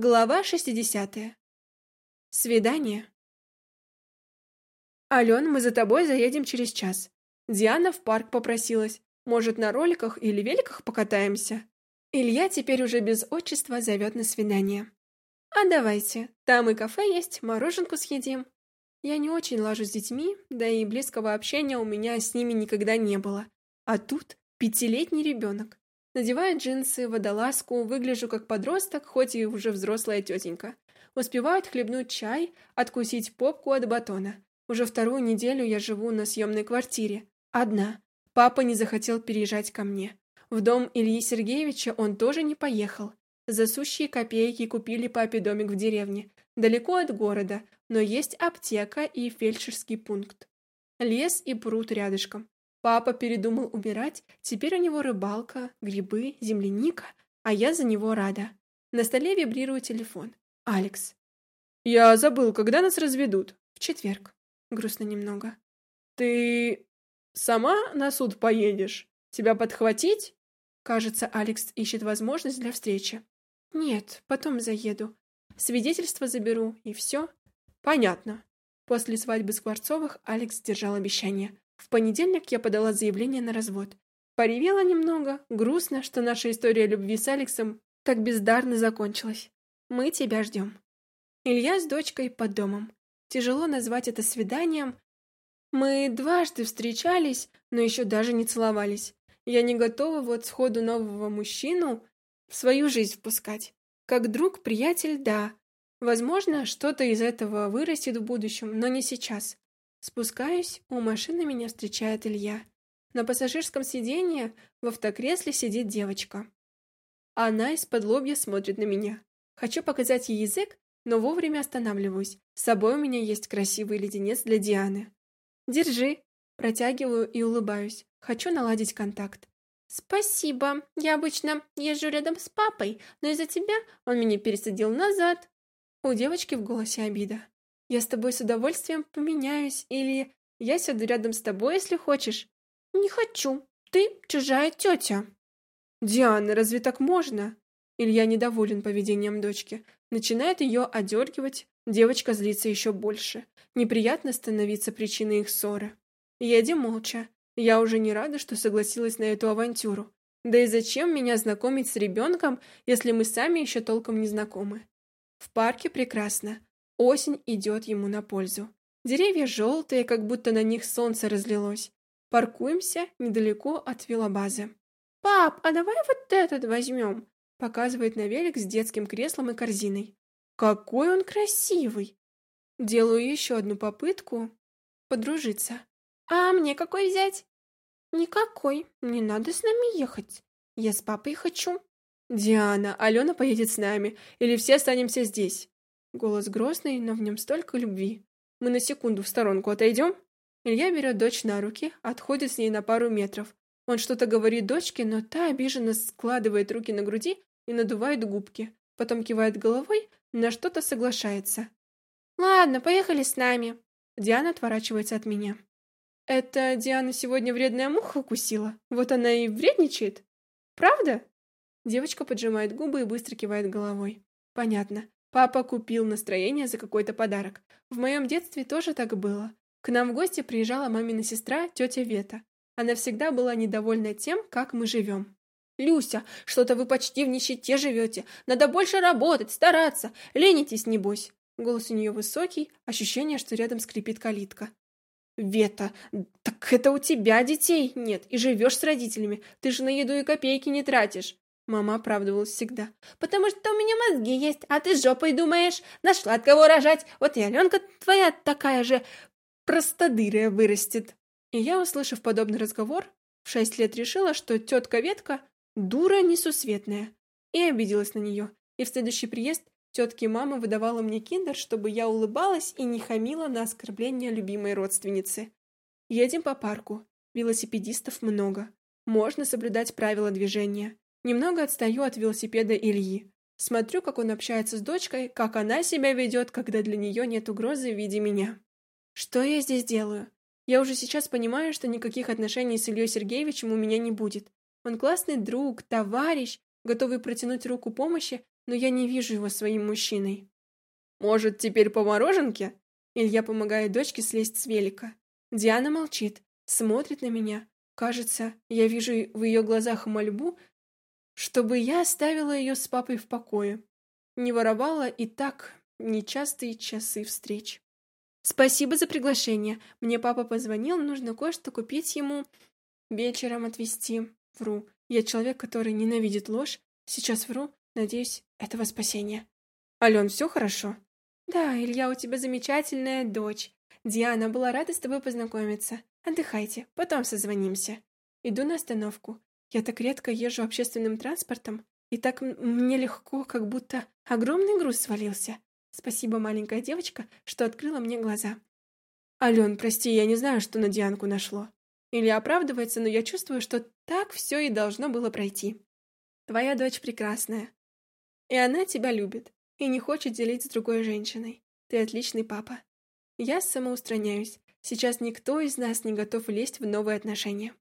Глава 60. Свидание. Ален, мы за тобой заедем через час. Диана в парк попросилась. Может, на роликах или великах покатаемся? Илья теперь уже без отчества зовет на свидание. А давайте, там и кафе есть, мороженку съедим. Я не очень лажу с детьми, да и близкого общения у меня с ними никогда не было. А тут пятилетний ребенок. Надеваю джинсы, водолазку, выгляжу как подросток, хоть и уже взрослая тетенька. Успеваю отхлебнуть чай, откусить попку от батона. Уже вторую неделю я живу на съемной квартире. Одна. Папа не захотел переезжать ко мне. В дом Ильи Сергеевича он тоже не поехал. За сущие копейки купили папе домик в деревне. Далеко от города, но есть аптека и фельдшерский пункт. Лес и пруд рядышком. Папа передумал умирать, теперь у него рыбалка, грибы, земляника, а я за него рада. На столе вибрирует телефон. Алекс. «Я забыл, когда нас разведут?» «В четверг». Грустно немного. «Ты сама на суд поедешь? Тебя подхватить?» Кажется, Алекс ищет возможность для встречи. «Нет, потом заеду. Свидетельство заберу, и все». «Понятно». После свадьбы Скворцовых Алекс держал обещание. В понедельник я подала заявление на развод. Поревела немного, грустно, что наша история любви с Алексом так бездарно закончилась. Мы тебя ждем. Илья с дочкой под домом. Тяжело назвать это свиданием. Мы дважды встречались, но еще даже не целовались. Я не готова вот сходу нового мужчину в свою жизнь впускать. Как друг, приятель, да. Возможно, что-то из этого вырастет в будущем, но не сейчас. Спускаюсь, у машины меня встречает Илья. На пассажирском сиденье в автокресле сидит девочка. Она из-под лобья смотрит на меня. Хочу показать ей язык, но вовремя останавливаюсь. С собой у меня есть красивый леденец для Дианы. Держи. Протягиваю и улыбаюсь. Хочу наладить контакт. Спасибо. Я обычно езжу рядом с папой, но из-за тебя он меня пересадил назад. У девочки в голосе обида. Я с тобой с удовольствием поменяюсь, или я сяду рядом с тобой, если хочешь. Не хочу. Ты чужая тетя. Диана, разве так можно? Илья недоволен поведением дочки. Начинает ее одергивать. Девочка злится еще больше. Неприятно становиться причиной их ссоры. Едем молча. Я уже не рада, что согласилась на эту авантюру. Да и зачем меня знакомить с ребенком, если мы сами еще толком не знакомы? В парке прекрасно. Осень идет ему на пользу. Деревья желтые, как будто на них солнце разлилось. Паркуемся недалеко от велобазы. «Пап, а давай вот этот возьмем!» Показывает на велик с детским креслом и корзиной. «Какой он красивый!» Делаю еще одну попытку подружиться. «А мне какой взять?» «Никакой, не надо с нами ехать. Я с папой хочу». «Диана, Алена поедет с нами, или все останемся здесь?» Голос грозный, но в нем столько любви. Мы на секунду в сторонку отойдем? Илья берет дочь на руки, отходит с ней на пару метров. Он что-то говорит дочке, но та обиженно складывает руки на груди и надувает губки. Потом кивает головой, на что-то соглашается. «Ладно, поехали с нами». Диана отворачивается от меня. «Это Диана сегодня вредная муха укусила? Вот она и вредничает? Правда?» Девочка поджимает губы и быстро кивает головой. «Понятно. Папа купил настроение за какой-то подарок. В моем детстве тоже так было. К нам в гости приезжала мамина сестра, тетя Вета. Она всегда была недовольна тем, как мы живем. «Люся, что-то вы почти в нищете живете. Надо больше работать, стараться. Ленитесь, небось». Голос у нее высокий, ощущение, что рядом скрипит калитка. «Вета, так это у тебя детей нет, и живешь с родителями. Ты же на еду и копейки не тратишь». Мама оправдывалась всегда. «Потому что у меня мозги есть, а ты жопой думаешь. Нашла от кого рожать. Вот и Аленка твоя такая же простодырая вырастет». И я, услышав подобный разговор, в шесть лет решила, что тетка Ветка дура несусветная. И обиделась на нее. И в следующий приезд тетки мама выдавала мне киндер, чтобы я улыбалась и не хамила на оскорбление любимой родственницы. Едем по парку. Велосипедистов много. Можно соблюдать правила движения. Немного отстаю от велосипеда Ильи. Смотрю, как он общается с дочкой, как она себя ведет, когда для нее нет угрозы в виде меня. Что я здесь делаю? Я уже сейчас понимаю, что никаких отношений с Ильей Сергеевичем у меня не будет. Он классный друг, товарищ, готовый протянуть руку помощи, но я не вижу его своим мужчиной. Может, теперь по мороженке? Илья помогает дочке слезть с велика. Диана молчит, смотрит на меня. Кажется, я вижу в ее глазах мольбу, чтобы я оставила ее с папой в покое. Не воровала и так нечастые часы встреч. Спасибо за приглашение. Мне папа позвонил, нужно кое-что купить ему. Вечером отвезти. Вру. Я человек, который ненавидит ложь. Сейчас вру. Надеюсь, этого спасения. Ален, все хорошо? Да, Илья, у тебя замечательная дочь. Диана, была рада с тобой познакомиться. Отдыхайте, потом созвонимся. Иду на остановку. Я так редко езжу общественным транспортом, и так мне легко, как будто огромный груз свалился. Спасибо, маленькая девочка, что открыла мне глаза. Ален, прости, я не знаю, что на Дианку нашло. Или оправдывается, но я чувствую, что так все и должно было пройти. Твоя дочь прекрасная. И она тебя любит, и не хочет делить с другой женщиной. Ты отличный папа. Я самоустраняюсь. Сейчас никто из нас не готов лезть в новые отношения.